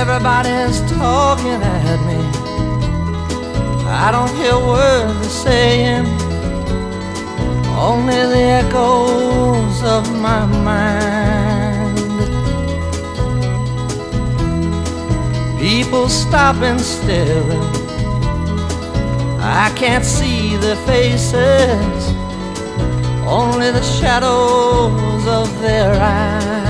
Everybody's talking at me. I don't hear words they're saying, only the echoes of my mind. People stop and staring. I can't see their faces, only the shadows of their eyes.